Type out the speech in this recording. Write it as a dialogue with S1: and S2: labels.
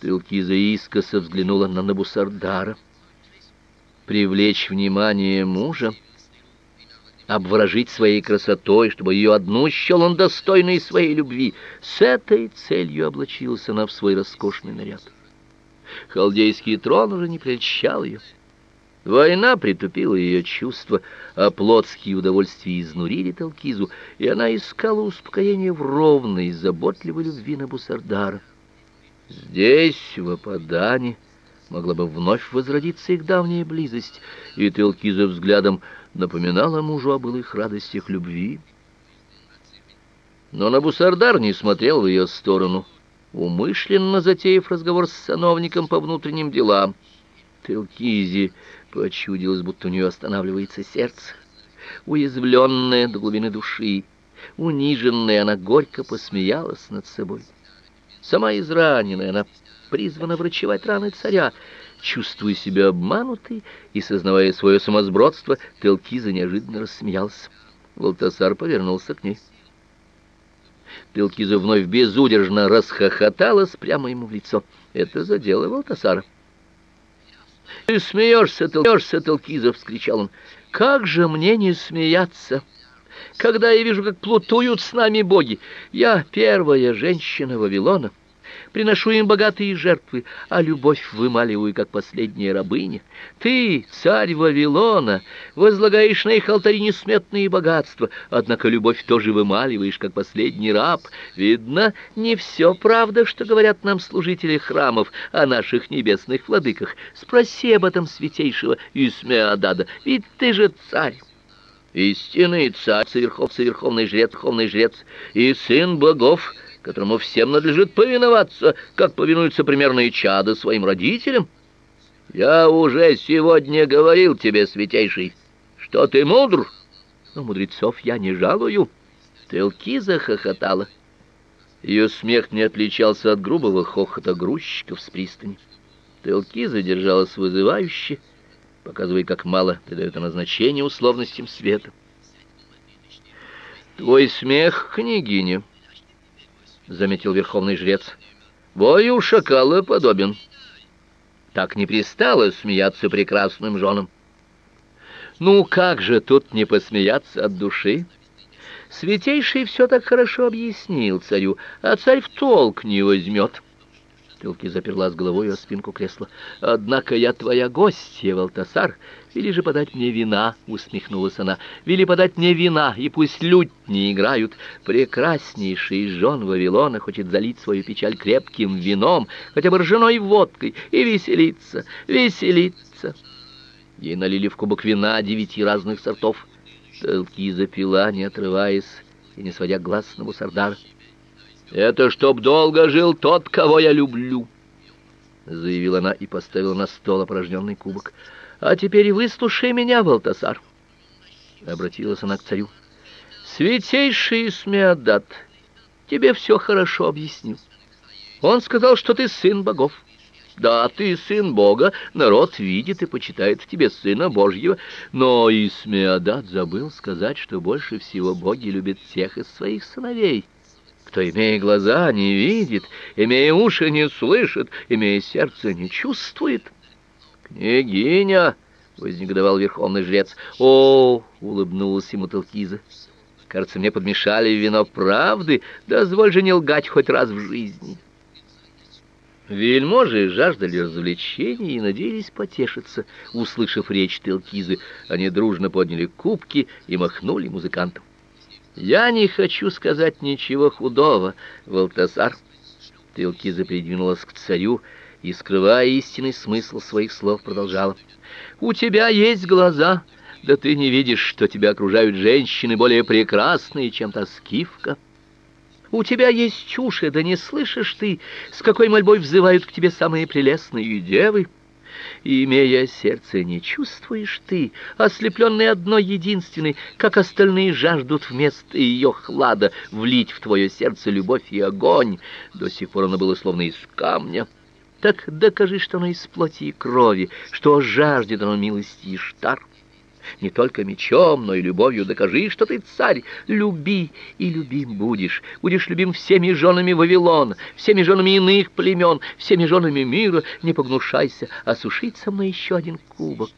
S1: Телкиза искоса взглянула на Набусардара. Привлечь внимание мужа, обворожить своей красотой, чтобы ее одну счел он достойной своей любви. С этой целью облачился она в свой роскошный наряд. Халдейский трон уже не прельщал ее. Война притупила ее чувства, а плотские удовольствия изнурили Талкизу, и она искала успокоения в ровной, заботливой любви на Бусардара. Здесь, в Ападане, могла бы вновь возродиться их давняя близость, и Талкиза взглядом напоминала мужу о былых радостях любви. Но Набусардар не смотрел в ее сторону, умышленно затеяв разговор с сановником по внутренним делам. Телкизе почудилось, будто у нее останавливается сердце. Уязвленная до глубины души, униженная, она горько посмеялась над собой. Сама израненная, она призвана врачевать раны царя. Чувствуя себя обманутой и сознавая свое самосбродство, Телкиза неожиданно рассмеялся. Валтасар повернулся к ней. Телкиза вновь безудержно расхохоталась прямо ему в лицо. Это задело Валтасара. «Ты смеешься, Телкизов!» — вскричал он. «Как же мне не смеяться, когда я вижу, как плутуют с нами боги? Я первая женщина Вавилона» приношу им богатые жертвы, а любовь вымаливаю, как последняя рабыня. Ты, царь Вавилона, возлагаешь на их алтари несметные богатства, однако любовь тоже вымаливаешь, как последний раб. Видно, не все правда, что говорят нам служители храмов о наших небесных владыках. Спроси об этом святейшего Исмеадада, ведь ты же царь. Истинный царь, соверхов, соверховный жрец, верховный жрец и сын богов — которому всем надлежит повиноваться, как повинуются примерные чада своим родителям. Я уже сегодня говорил тебе, святейший, что ты мудр, но мудрецов я не жалую. Телки захохотала. Ее смех не отличался от грубого хохота грузчиков с пристани. Телки задержалась вызывающе, показывая, как мало придает она значения условностям света. Твой смех, княгиня, заметил верховный жрец. Бою шакала подобен. Так не пристало смеяться прекрасным женам. Ну как же тут не посмеяться от души? Святейший все так хорошо объяснил царю, а царь в толк не возьмет. Тылки заперла с головой о спинку кресла. «Однако я твоя гостья, Валтасар. Вели же подать мне вина», — усмехнулась она. «Вели подать мне вина, и пусть лють не играют. Прекраснейший жен Вавилона хочет залить свою печаль крепким вином, хотя бы ржаной водкой, и веселиться, веселиться». Ей налили в кубок вина девяти разных сортов. Тылки запила, не отрываясь и не сводя глаз на Мусардара. Это чтоб долго жил тот, кого я люблю, заявила она и поставила на стол опорожненный кубок. А теперь выслушай меня, Валтасар, обратилась она к царю. Святейший Исмеадат тебе все хорошо объяснил. Он сказал, что ты сын богов. Да, ты сын Бога, народ видит и почитает в тебе сына Божьего, но Исмеадат забыл сказать, что больше всего боги любят всех из своих сыновей кто, имея глаза, не видит, имея уши, не слышит, имея сердце, не чувствует. «Княгиня!» — вознегодовал верховный жрец. «О!» — улыбнулась ему Талкиза. «Кажется, мне подмешали вино правды. Дозволь же не лгать хоть раз в жизни». Вельможи жаждали развлечений и надеялись потешиться, услышав речь Телкизы. Они дружно подняли кубки и махнули музыкантам. Я не хочу сказать ничего худого, Валтасар. Телкиза придвинулась к царю и, скрывая истинный смысл своих слов, продолжала: "У тебя есть глаза, да ты не видишь, что тебя окружают женщины более прекрасные, чем та скифка. У тебя есть уши, да не слышишь ты, с какой мольбой взывают к тебе самые прелестные девы?" Имея сердце, не чувствуешь ты, ослепленный одной единственной, как остальные жаждут вместо ее хлада влить в твое сердце любовь и огонь. До сих пор оно было словно из камня. Так докажи, что оно из плоти и крови, что жаждет оно милости и штар. Не только мечом, но и любовью докажи, что ты царь. Люби, и любим будешь. Будешь любим всеми женами Вавилона, всеми женами иных племен, всеми женами мира. Не погнушайся осушить со мной еще один кубок».